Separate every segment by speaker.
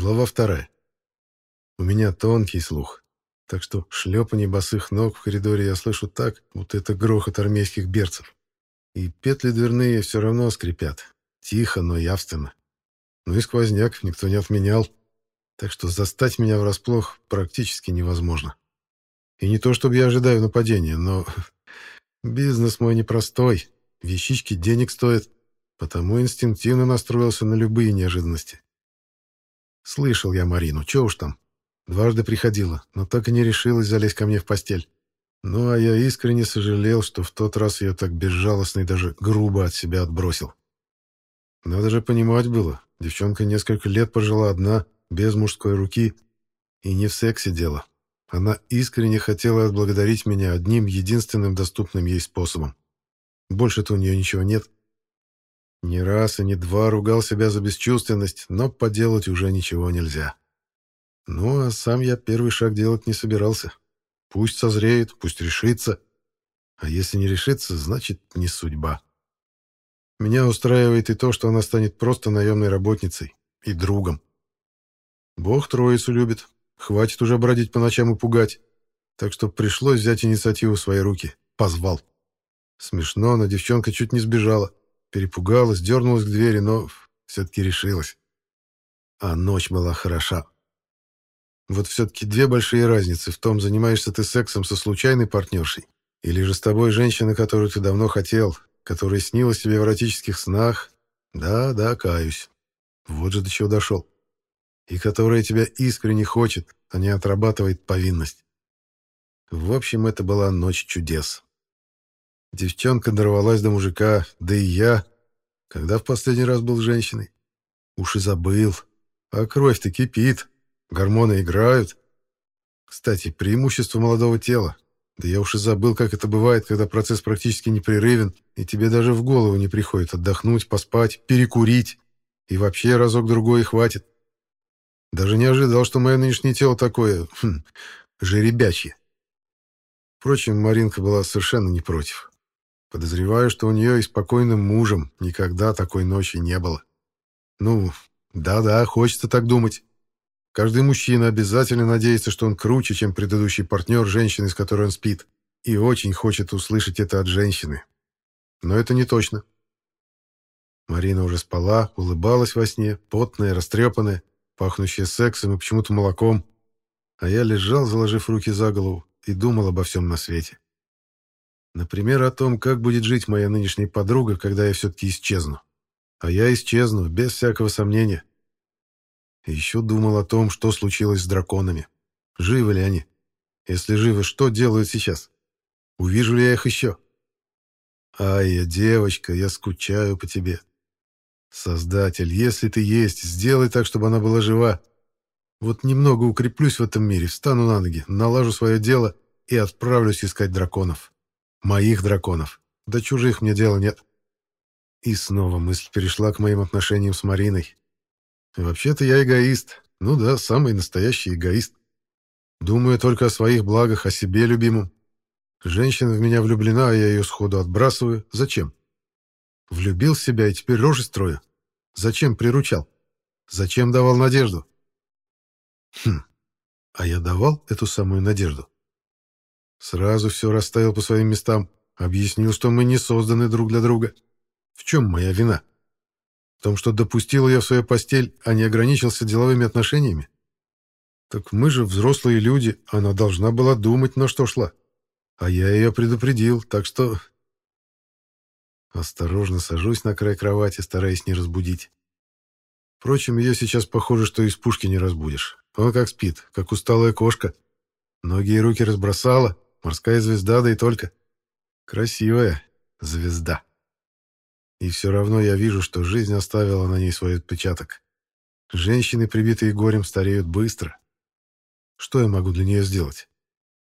Speaker 1: Глава вторая. У меня тонкий слух, так что шлепанье босых ног в коридоре я слышу так, будто это грохот армейских берцев. И петли дверные все равно скрипят. Тихо, но явственно. Ну и сквозняк никто не отменял. Так что застать меня врасплох практически невозможно. И не то, чтобы я ожидаю нападения, но бизнес мой непростой. Вещички денег стоят, потому инстинктивно настроился на любые неожиданности. Слышал я Марину, чё уж там. Дважды приходила, но так и не решилась залезть ко мне в постель. Ну, а я искренне сожалел, что в тот раз ее так безжалостно и даже грубо от себя отбросил. Надо же понимать было, девчонка несколько лет пожила одна, без мужской руки, и не в сексе дело. Она искренне хотела отблагодарить меня одним единственным доступным ей способом. Больше-то у нее ничего нет. Ни раз и ни два ругал себя за бесчувственность, но поделать уже ничего нельзя. Ну, а сам я первый шаг делать не собирался. Пусть созреет, пусть решится. А если не решится, значит, не судьба. Меня устраивает и то, что она станет просто наемной работницей и другом. Бог троицу любит, хватит уже бродить по ночам и пугать. Так что пришлось взять инициативу в свои руки. Позвал. Смешно, но девчонка чуть не сбежала. Перепугалась, дернулась к двери, но все-таки решилась. А ночь была хороша. Вот все-таки две большие разницы в том, занимаешься ты сексом со случайной партнершей или же с тобой женщина, которую ты давно хотел, которая снилась тебе в эротических снах. Да, да, каюсь. Вот же до чего дошел. И которая тебя искренне хочет, а не отрабатывает повинность. В общем, это была ночь чудес. Девчонка дорвалась до мужика, да и я, когда в последний раз был женщиной. Уж и забыл. А кровь-то кипит, гормоны играют. Кстати, преимущество молодого тела. Да я уж и забыл, как это бывает, когда процесс практически непрерывен, и тебе даже в голову не приходит отдохнуть, поспать, перекурить. И вообще разок-другой и хватит. Даже не ожидал, что мое нынешнее тело такое... Хм, жеребячье. Впрочем, Маринка была совершенно не против. Подозреваю, что у нее и спокойным мужем никогда такой ночи не было. Ну, да-да, хочется так думать. Каждый мужчина обязательно надеется, что он круче, чем предыдущий партнер женщины, с которой он спит, и очень хочет услышать это от женщины. Но это не точно. Марина уже спала, улыбалась во сне, потная, растрепанная, пахнущая сексом и почему-то молоком. А я лежал, заложив руки за голову, и думал обо всем на свете. Например, о том, как будет жить моя нынешняя подруга, когда я все-таки исчезну. А я исчезну, без всякого сомнения. И еще думал о том, что случилось с драконами. Живы ли они? Если живы, что делают сейчас? Увижу ли я их еще? Ай, я девочка, я скучаю по тебе. Создатель, если ты есть, сделай так, чтобы она была жива. Вот немного укреплюсь в этом мире, встану на ноги, налажу свое дело и отправлюсь искать драконов. Моих драконов. До чужих мне дела нет. И снова мысль перешла к моим отношениям с Мариной. Вообще-то я эгоист. Ну да, самый настоящий эгоист. Думаю только о своих благах, о себе любимом. Женщина в меня влюблена, а я ее сходу отбрасываю. Зачем? Влюбил в себя и теперь рожи строю. Зачем приручал? Зачем давал надежду? Хм, а я давал эту самую надежду? Сразу все расставил по своим местам, объяснил, что мы не созданы друг для друга. В чем моя вина? В том, что допустил ее в свою постель, а не ограничился деловыми отношениями? Так мы же взрослые люди, она должна была думать, на что шла. А я ее предупредил, так что... Осторожно сажусь на край кровати, стараясь не разбудить. Впрочем, ее сейчас похоже, что из пушки не разбудишь. Он как спит, как усталая кошка. Ноги и руки разбросала, Морская звезда, да и только. Красивая звезда. И все равно я вижу, что жизнь оставила на ней свой отпечаток. Женщины, прибитые горем, стареют быстро. Что я могу для нее сделать?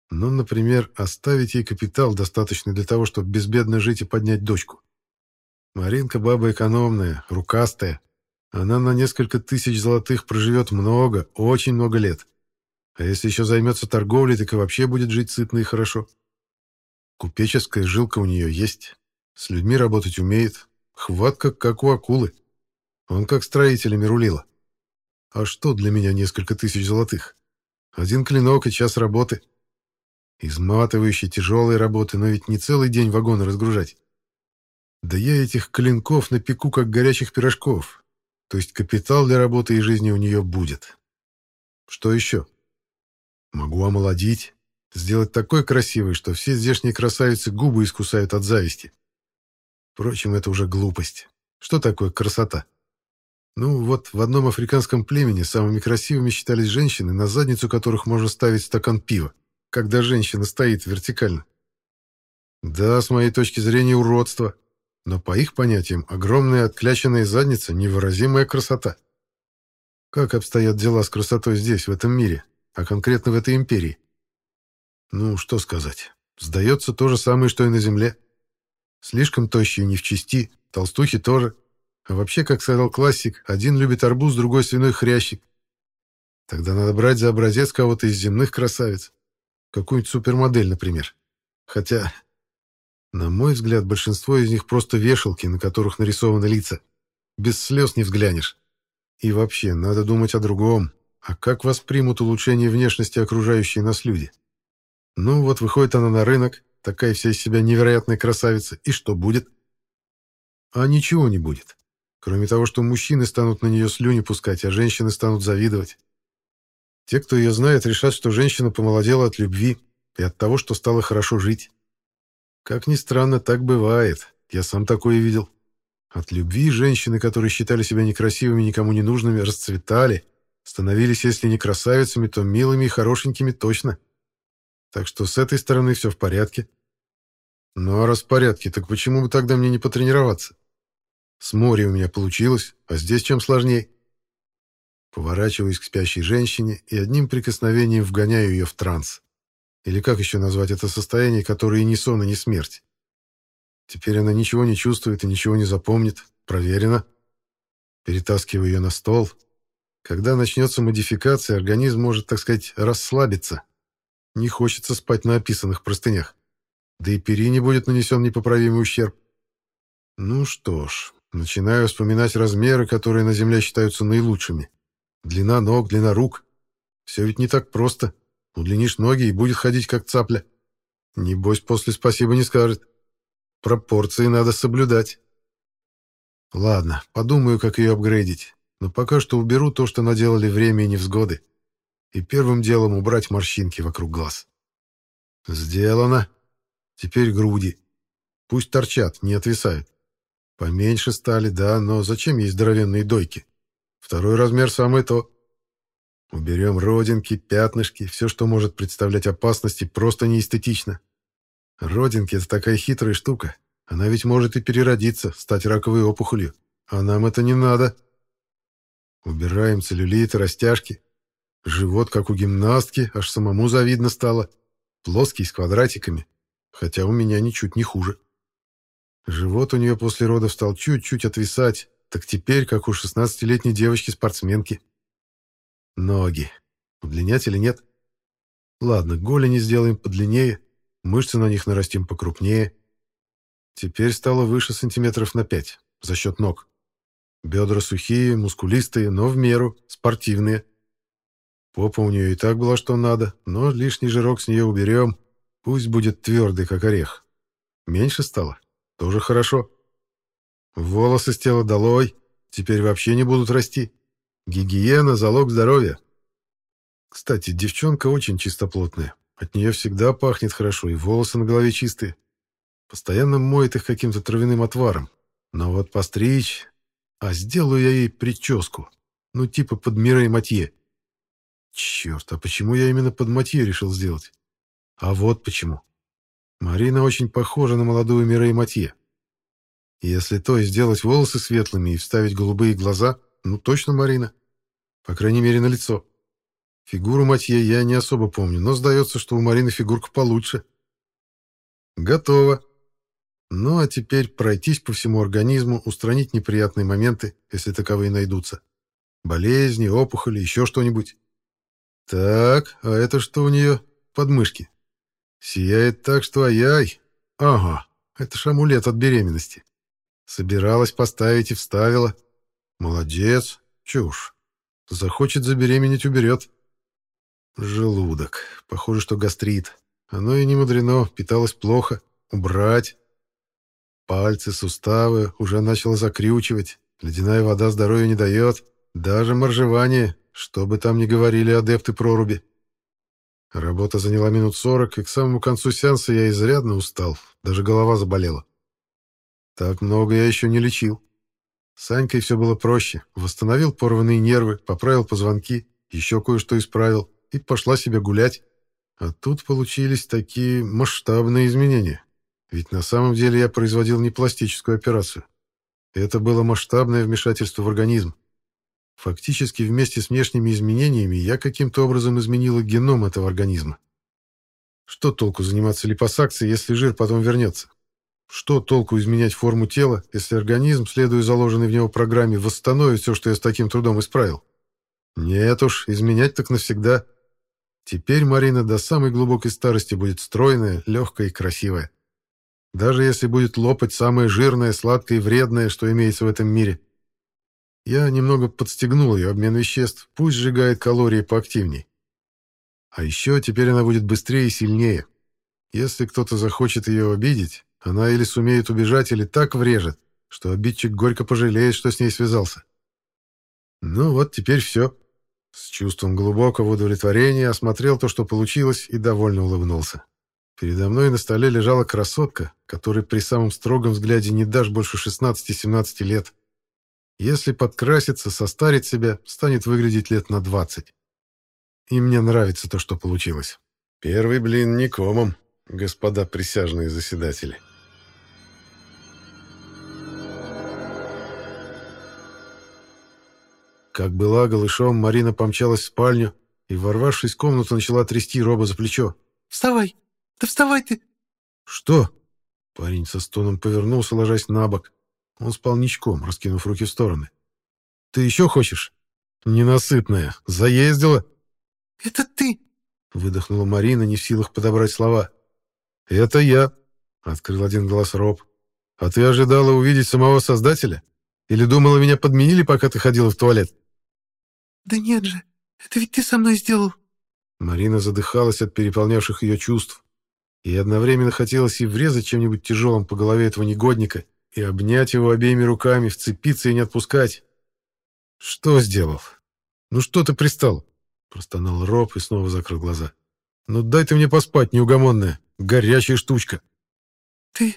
Speaker 1: Ну, например, оставить ей капитал, достаточный для того, чтобы безбедно жить и поднять дочку. Маринка баба экономная, рукастая. Она на несколько тысяч золотых проживет много, очень много лет. А если еще займется торговлей, так и вообще будет жить сытно и хорошо. Купеческая жилка у нее есть. С людьми работать умеет. Хватка, как у акулы. Он как строителями рулила. А что для меня несколько тысяч золотых? Один клинок и час работы. Изматывающей, тяжелой работы, но ведь не целый день вагоны разгружать. Да я этих клинков напеку, как горячих пирожков. То есть капитал для работы и жизни у нее будет. Что еще? Могу омолодить, сделать такой красивой, что все здешние красавицы губы искусают от зависти. Впрочем, это уже глупость. Что такое красота? Ну, вот в одном африканском племени самыми красивыми считались женщины, на задницу которых можно ставить стакан пива, когда женщина стоит вертикально. Да, с моей точки зрения, уродство. Но по их понятиям, огромная откляченная задница — невыразимая красота. Как обстоят дела с красотой здесь, в этом мире, а конкретно в этой империи? Ну, что сказать. Сдается то же самое, что и на Земле. Слишком тощие не в чести, толстухи тоже. А вообще, как сказал классик, один любит арбуз, другой свиной хрящик. Тогда надо брать за образец кого-то из земных красавиц. Какую-нибудь супермодель, например. Хотя, на мой взгляд, большинство из них просто вешалки, на которых нарисованы лица. Без слез не взглянешь. И вообще, надо думать о другом. А как воспримут улучшение внешности окружающие нас люди? Ну, вот выходит она на рынок, такая вся из себя невероятная красавица, и что будет? А ничего не будет. Кроме того, что мужчины станут на нее слюни пускать, а женщины станут завидовать. Те, кто ее знает, решат, что женщина помолодела от любви и от того, что стало хорошо жить. Как ни странно, так бывает. Я сам такое видел. От любви женщины, которые считали себя некрасивыми, никому не нужными, расцветали, становились, если не красавицами, то милыми и хорошенькими точно. Так что с этой стороны все в порядке. Ну а раз в порядке, так почему бы тогда мне не потренироваться? С моря у меня получилось, а здесь чем сложнее. Поворачиваюсь к спящей женщине и одним прикосновением вгоняю ее в транс. Или как еще назвать это состояние, которое и не сон, и не смерть? Теперь она ничего не чувствует и ничего не запомнит. Проверено. Перетаскиваю ее на стол. Когда начнется модификация, организм может, так сказать, расслабиться. Не хочется спать на описанных простынях. Да и перине будет нанесен непоправимый ущерб. Ну что ж, Начинаю вспоминать размеры, которые на Земле считаются наилучшими. Длина ног, длина рук. Все ведь не так просто. Удлинишь ноги и будет ходить как цапля. Небось, после спасибо не скажет. Пропорции надо соблюдать. Ладно, подумаю, как ее апгрейдить. Но пока что уберу то, что наделали время и невзгоды. И первым делом убрать морщинки вокруг глаз. Сделано. Теперь груди. Пусть торчат, не отвисают. Поменьше стали, да, но зачем ей здоровенные дойки? Второй размер самое то. Уберем родинки, пятнышки, все, что может представлять опасности, просто неэстетично. Родинки — это такая хитрая штука. Она ведь может и переродиться, стать раковой опухолью. А нам это не надо. Убираем целлюлит растяжки. Живот, как у гимнастки, аж самому завидно стало. Плоский, с квадратиками. Хотя у меня ничуть не хуже. Живот у нее после родов стал чуть-чуть отвисать, так теперь, как у шестнадцатилетней девочки-спортсменки. Ноги. Удлинять или нет? Ладно, голени сделаем подлиннее, мышцы на них нарастим покрупнее. Теперь стало выше сантиметров на пять, за счет ног. Бедра сухие, мускулистые, но в меру, спортивные. Попа у нее и так была что надо, но лишний жирок с нее уберем, пусть будет твердый, как орех. Меньше стало? Тоже хорошо. Волосы с тела долой, теперь вообще не будут расти. Гигиена — залог здоровья. Кстати, девчонка очень чистоплотная. От нее всегда пахнет хорошо, и волосы на голове чистые. Постоянно моет их каким-то травяным отваром. Но вот постричь... А сделаю я ей прическу. Ну, типа под Мирей Матье. Черт, а почему я именно под Матье решил сделать? А вот почему. Марина очень похожа на молодую Мирей Матье. Если то и сделать волосы светлыми и вставить голубые глаза, ну точно Марина. По крайней мере, на лицо. Фигуру Матье я не особо помню, но сдается, что у Марины фигурка получше. Готово. Ну а теперь пройтись по всему организму, устранить неприятные моменты, если таковые найдутся. Болезни, опухоли, еще что-нибудь. Так, а это что у нее? Подмышки. Сияет так, что ай-яй. Ага, это ж амулет от беременности. Собиралась поставить и вставила. Молодец. Чушь. Захочет забеременеть, уберет. Желудок. Похоже, что гастрит. Оно и не мудрено, питалось плохо. Убрать. Пальцы, суставы уже начало закрючивать. Ледяная вода здоровья не дает. Даже моржевание, что бы там ни говорили адепты проруби. Работа заняла минут сорок, и к самому концу сеанса я изрядно устал. Даже голова заболела. Так много я еще не лечил. С Анькой все было проще. Восстановил порванные нервы, поправил позвонки, еще кое-что исправил, и пошла себе гулять. А тут получились такие масштабные изменения. Ведь на самом деле я производил не пластическую операцию. Это было масштабное вмешательство в организм. Фактически вместе с внешними изменениями я каким-то образом изменила геном этого организма. Что толку заниматься липосакцией, если жир потом вернется? Что толку изменять форму тела, если организм, следуя заложенной в него программе, восстановит все, что я с таким трудом исправил? Нет уж, изменять так навсегда. Теперь Марина до самой глубокой старости будет стройная, легкая и красивая. Даже если будет лопать самое жирное, сладкое и вредное, что имеется в этом мире. Я немного подстегнул ее обмен веществ, пусть сжигает калории поактивней. А еще теперь она будет быстрее и сильнее. Если кто-то захочет ее обидеть, она или сумеет убежать, или так врежет, что обидчик горько пожалеет, что с ней связался. Ну вот теперь все. С чувством глубокого удовлетворения осмотрел то, что получилось, и довольно улыбнулся. Передо мной на столе лежала красотка, которой при самом строгом взгляде не дашь больше 16-17 лет. Если подкраситься, состарить себя, станет выглядеть лет на 20. И мне нравится то, что получилось. Первый блин не комом, господа присяжные заседатели. Как была голышом, Марина помчалась в спальню и, ворвавшись в комнату, начала трясти Роба за плечо.
Speaker 2: «Вставай! Да вставай ты!»
Speaker 1: «Что?» Парень со стоном повернулся, ложась на бок. Он спал ничком, раскинув руки в стороны. «Ты еще хочешь?» «Ненасытная! Заездила?»
Speaker 2: «Это ты!»
Speaker 1: — выдохнула Марина, не в силах подобрать слова. «Это я!» — открыл один глаз Роб. «А ты ожидала увидеть самого Создателя? Или думала, меня подменили, пока ты ходила в туалет?»
Speaker 2: «Да нет же, это ведь ты со мной сделал».
Speaker 1: Марина задыхалась от переполнявших ее чувств. И одновременно хотелось и врезать чем-нибудь тяжелым по голове этого негодника, и обнять его обеими руками, вцепиться и не отпускать. «Что сделал? Ну что ты пристал?» Простонал Роб и снова закрыл глаза. «Ну дай ты мне поспать, неугомонная, горячая штучка».
Speaker 2: «Ты...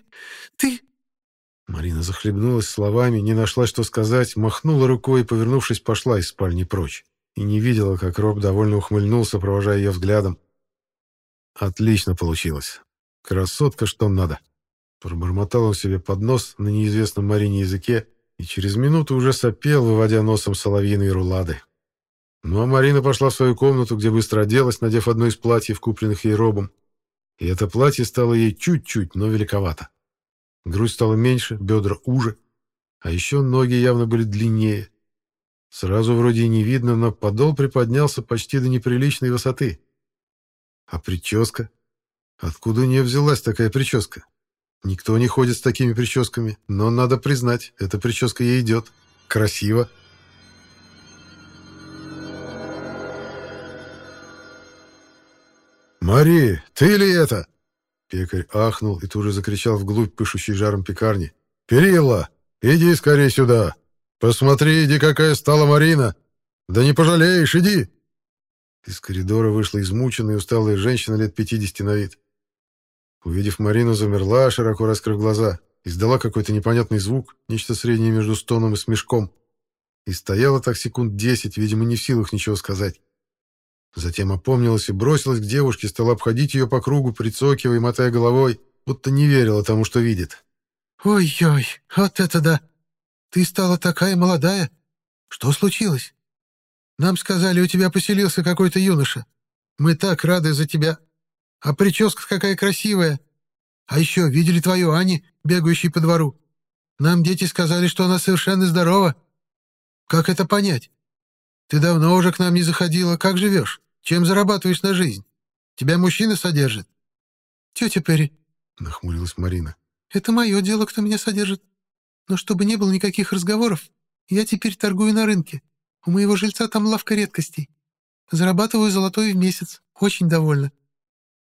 Speaker 2: ты...»
Speaker 1: Марина захлебнулась словами, не нашла, что сказать, махнула рукой и, повернувшись, пошла из спальни прочь. И не видела, как Роб довольно ухмыльнулся, провожая ее взглядом. Отлично получилось. Красотка, что надо. Пробормотал он себе под нос на неизвестном Марине языке и через минуту уже сопел, выводя носом соловьиные рулады. Ну а Марина пошла в свою комнату, где быстро оделась, надев одно из платьев, купленных ей Робом. И это платье стало ей чуть-чуть, но великовато. Грудь стала меньше, бедра уже, а еще ноги явно были длиннее. Сразу вроде и не видно, но подол приподнялся почти до неприличной высоты. А прическа? Откуда у нее взялась такая прическа? Никто не ходит с такими прическами, но надо признать, эта прическа ей идет. Красиво. «Мари, ты ли это?» Пекарь ахнул и тут же закричал вглубь пышущей жаром пекарни. «Перила, иди скорее сюда! Посмотри, иди, какая стала Марина! Да не пожалеешь, иди!» Из коридора вышла измученная и усталая женщина лет пятидесяти на вид. Увидев Марину, замерла, широко раскрыв глаза, издала какой-то непонятный звук, нечто среднее между стоном и смешком. И стояла так секунд десять, видимо, не в силах ничего сказать. Затем опомнилась и бросилась к девушке, стала обходить ее по кругу, прицокивая и мотая головой, будто не верила тому, что видит.
Speaker 2: «Ой-ой, вот это да! Ты стала такая молодая! Что случилось? Нам сказали, у тебя поселился какой-то юноша. Мы так рады за тебя. А прическа какая красивая! А еще видели твою Ани, бегающей по двору. Нам дети сказали, что она совершенно здорова. Как это понять? Ты давно уже к нам не заходила. Как живешь? Чем зарабатываешь на жизнь? Тебя мужчина содержит?» «Тетя Перри», — нахмурилась Марина, — «это мое дело, кто меня содержит. Но чтобы не было никаких разговоров, я теперь торгую на рынке. У моего жильца там лавка редкостей. Зарабатываю золотой в месяц. Очень довольна.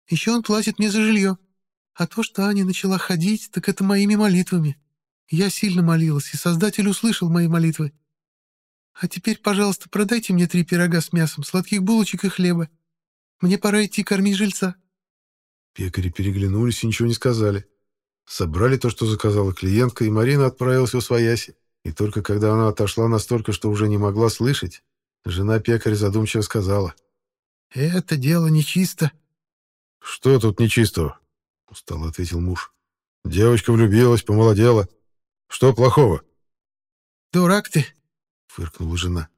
Speaker 2: Еще он платит мне за жилье. А то, что Аня начала ходить, так это моими молитвами. Я сильно молилась, и Создатель услышал мои молитвы. А теперь, пожалуйста, продайте мне три пирога с мясом, сладких булочек и хлеба. Мне пора идти кормить жильца».
Speaker 1: Пекари переглянулись и ничего не сказали. Собрали то, что заказала клиентка, и Марина отправилась в Освояси. И только когда она отошла настолько, что уже не могла слышать, жена пекаря задумчиво сказала.
Speaker 2: «Это дело нечисто».
Speaker 1: «Что тут нечистого?» — устало ответил муж. «Девочка влюбилась, помолодела. Что плохого?»
Speaker 2: «Дурак ты!»
Speaker 1: — фыркнула жена.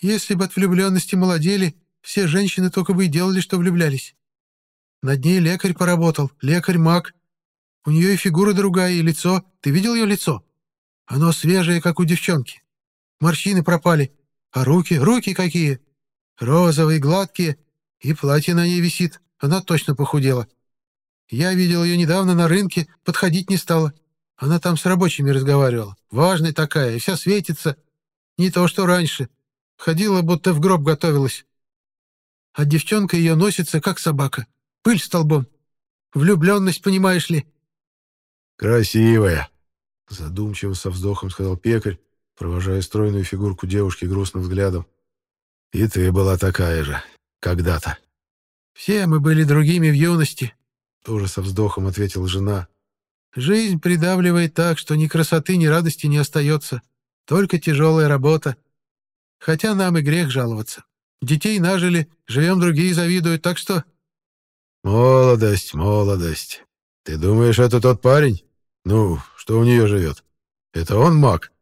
Speaker 2: «Если бы от влюбленности молодели, все женщины только бы и делали, что влюблялись. Над ней лекарь поработал, лекарь-маг. У нее и фигура другая, и лицо. Ты видел ее лицо? Оно свежее, как у девчонки. Морщины пропали. А руки, руки какие! Розовые, гладкие. И платье на ней висит. Она точно похудела. Я видел ее недавно на рынке, подходить не стала. Она там с рабочими разговаривала. Важная такая, и вся светится. Не то, что раньше. Ходила, будто в гроб готовилась. А девчонка ее носится, как собака. Пыль столбом. Влюбленность, понимаешь ли.
Speaker 1: «Красивая!» — задумчиво со вздохом сказал пекарь, провожая стройную фигурку девушки грустным взглядом. «И ты была такая же. Когда-то».
Speaker 2: «Все мы были другими в юности», —
Speaker 1: тоже со вздохом ответила жена.
Speaker 2: Жизнь придавливает так, что ни красоты, ни радости не остается. Только тяжелая работа. Хотя нам и грех жаловаться. Детей нажили, живем другие завидуют, так что...
Speaker 1: Молодость, молодость. Ты думаешь, это тот парень? Ну, что у нее живет? Это он маг?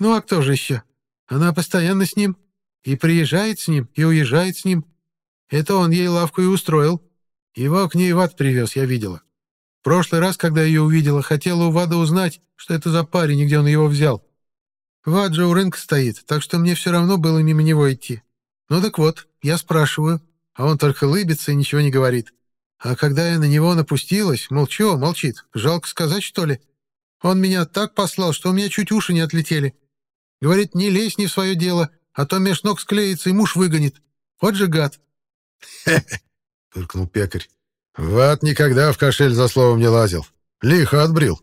Speaker 2: Ну, а кто же еще? Она постоянно с ним. И приезжает с ним, и уезжает с ним. Это он ей лавку и устроил. Его к ней в привез, я видела прошлый раз, когда ее увидела, хотела у Вада узнать, что это за парень и где он его взял. Вад же у рынка стоит, так что мне все равно было мимо него идти. Ну так вот, я спрашиваю, а он только лыбится и ничего не говорит. А когда я на него напустилась, молчу, молчит, жалко сказать, что ли? Он меня так послал, что у меня чуть уши не отлетели. Говорит, не лезь не в свое дело, а то меж ног склеится и муж выгонит. Вот же гад.
Speaker 1: «Хе-хе!» — фыркнул пекарь. Ват никогда в кошель за словом не лазил. Лихо отбрил.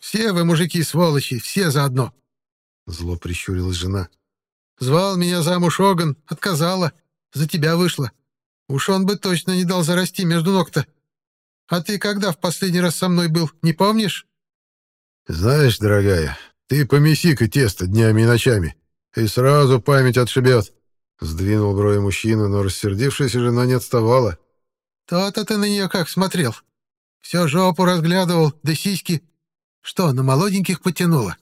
Speaker 2: «Все вы, мужики, сволочи, все заодно!»
Speaker 1: Зло прищурилась жена.
Speaker 2: «Звал меня замуж Оган, отказала. За тебя вышла. Уж он бы точно не дал зарасти между ног-то. А ты когда в последний раз со мной был, не помнишь?»
Speaker 1: «Знаешь, дорогая, ты помеси-ка тесто днями и ночами, и сразу память отшибет». Сдвинул брови мужчина, но рассердившаяся жена не отставала.
Speaker 2: То-то ты на нее как смотрел. Все жопу разглядывал, да сиськи. Что, на молоденьких потянула?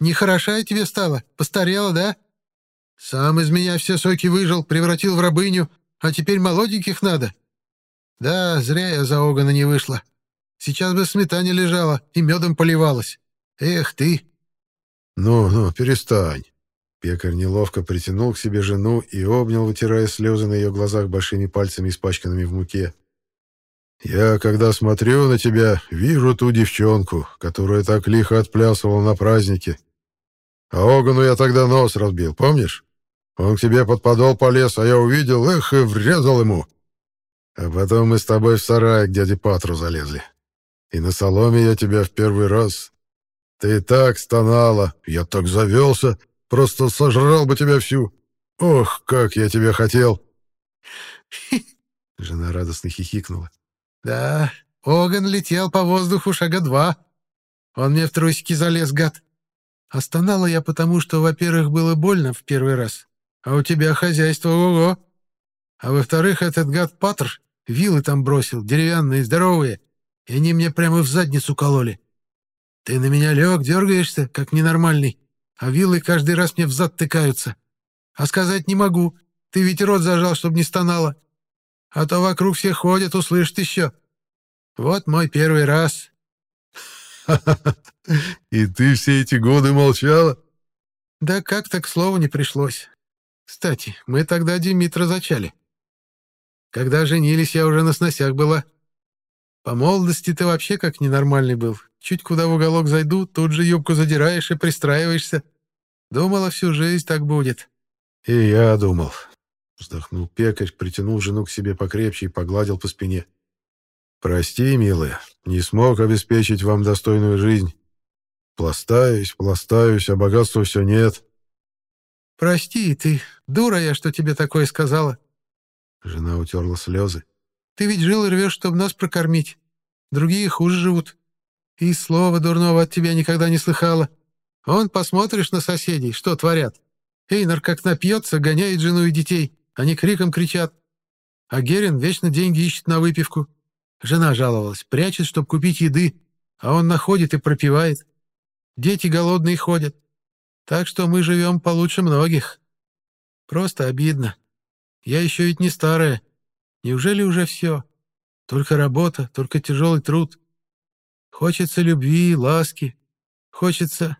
Speaker 2: Нехороша тебе стало? Постарела, да? Сам из меня все соки выжил, превратил в рабыню, а теперь молоденьких надо. Да, зря я за Огана не вышла. Сейчас бы сметане лежала и медом поливалась. Эх ты!»
Speaker 1: «Ну, ну, перестань!» Пекарь неловко притянул к себе жену и обнял, вытирая слезы на ее глазах большими пальцами, испачканными в муке. Я, когда смотрю на тебя, вижу ту девчонку, которая так лихо отплясывала на празднике. А Огану я тогда нос разбил, помнишь? Он к тебе под подол полез, а я увидел, эх, и врезал ему. А потом мы с тобой в сарай к дяде Патру залезли. И на соломе я тебя в первый раз. Ты так стонала, я так завелся, просто сожрал бы тебя всю. Ох, как я тебя хотел!»
Speaker 2: Жена радостно хихикнула. Да, Оган летел по воздуху шага два. Он мне в трусики залез, гад. Остонала я потому, что, во-первых, было больно в первый раз, а у тебя хозяйство ого. А во-вторых, этот гад Патр вилы там бросил, деревянные, здоровые, и они мне прямо в задницу кололи. Ты на меня лег, дергаешься, как ненормальный, а вилы каждый раз мне в зад тыкаются. А сказать не могу, ты ведь рот зажал, чтобы не стонало а то вокруг все ходят, услышат еще. Вот мой первый раз».
Speaker 1: И ты все эти годы молчала?»
Speaker 2: «Да как-то к слову не пришлось. Кстати, мы тогда Димитра зачали. Когда женились, я уже на сносях была. По молодости ты вообще как ненормальный был. Чуть куда в уголок зайду, тут же юбку задираешь и пристраиваешься. Думала, всю жизнь так будет.
Speaker 1: И я думал. Вздохнул пекарь, притянул жену к себе покрепче и погладил по спине. Прости, милая, не смог обеспечить вам достойную жизнь. Пластаюсь, пластаюсь, а богатства все нет.
Speaker 2: Прости, ты, дура я, что тебе такое сказала.
Speaker 1: Жена утерла слезы.
Speaker 2: Ты ведь жил и рвешь, чтобы нас прокормить. Другие хуже живут. И слова дурного от тебя никогда не слыхала. Он посмотришь на соседей, что творят. Эйнар как напьется, гоняет жену и детей. Они криком кричат. А Герин вечно деньги ищет на выпивку. Жена жаловалась, прячет, чтобы купить еды, а он находит и пропивает. Дети голодные ходят. Так что мы живем получше многих. Просто обидно. Я еще ведь не старая. Неужели уже все? Только работа, только тяжелый труд. Хочется любви, ласки. Хочется...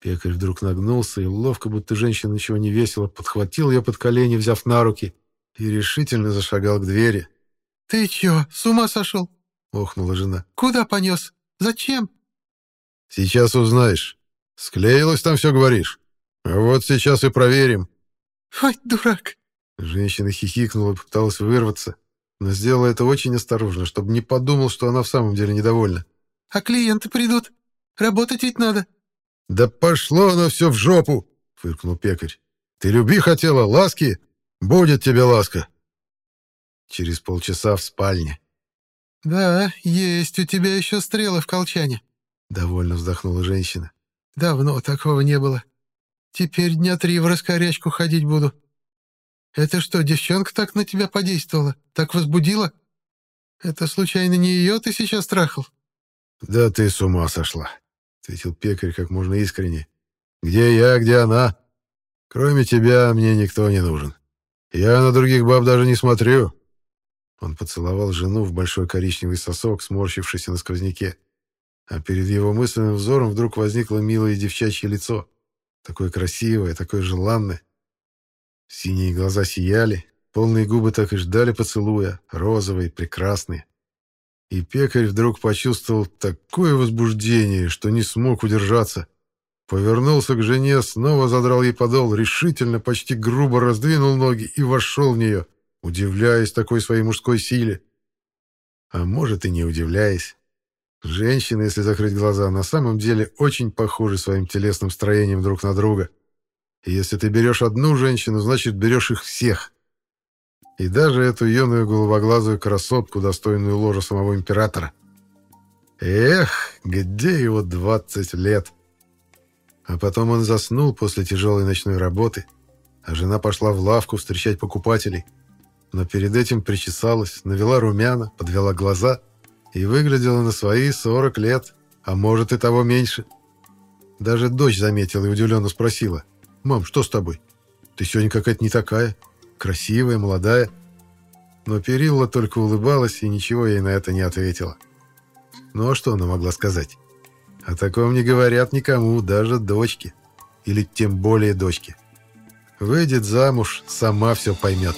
Speaker 2: Пекарь вдруг нагнулся и ловко, будто женщина ничего не весело, подхватил ее под колени, взяв на руки, и решительно зашагал к двери. «Ты чё, с ума сошел?» — охнула жена. «Куда понес? Зачем?»
Speaker 1: «Сейчас узнаешь. Склеилось там все, говоришь? Вот сейчас и проверим».
Speaker 2: «Ой, дурак!»
Speaker 1: Женщина хихикнула и попыталась вырваться, но сделала это очень осторожно, чтобы не подумал, что она в самом деле недовольна.
Speaker 2: «А клиенты придут? Работать ведь надо».
Speaker 1: «Да пошло оно все в жопу!» — фыркнул пекарь. «Ты люби хотела, ласки? Будет тебе ласка!» Через полчаса в спальне.
Speaker 2: «Да, есть у тебя еще стрелы в колчане», — довольно вздохнула женщина. «Давно такого не было. Теперь дня три в раскорячку ходить буду. Это что, девчонка так на тебя подействовала? Так возбудила? Это, случайно, не ее ты сейчас трахал?»
Speaker 1: «Да ты с ума сошла», — ответил пекарь как можно искренне. «Где я, где она? Кроме тебя мне никто не нужен. Я на других баб даже не смотрю. Он поцеловал жену в большой коричневый сосок, сморщившийся на сквозняке. А перед его мысленным взором вдруг возникло милое девчачье лицо. Такое красивое, такое желанное. Синие глаза сияли, полные губы так и ждали поцелуя, розовые, прекрасные. И пекарь вдруг почувствовал такое возбуждение, что не смог удержаться. Повернулся к жене, снова задрал ей подол, решительно, почти грубо раздвинул ноги и вошел в нее — удивляясь такой своей мужской силе. А может и не удивляясь. Женщины, если закрыть глаза, на самом деле очень похожи своим телесным строением друг на друга. И если ты берешь одну женщину, значит, берешь их всех. И даже эту юную голубоглазую красотку, достойную ложа самого императора. Эх, где его двадцать лет? А потом он заснул после тяжелой ночной работы, а жена пошла в лавку встречать покупателей – но перед этим причесалась, навела румяна, подвела глаза и выглядела на свои 40 лет, а может и того меньше. Даже дочь заметила и удивленно спросила, «Мам, что с тобой? Ты сегодня какая-то не такая, красивая, молодая». Но Перилла только улыбалась и ничего ей на это не ответила. Ну а что она могла сказать? О таком не говорят никому, даже дочке. Или тем более дочке. Выйдет замуж, сама все поймет.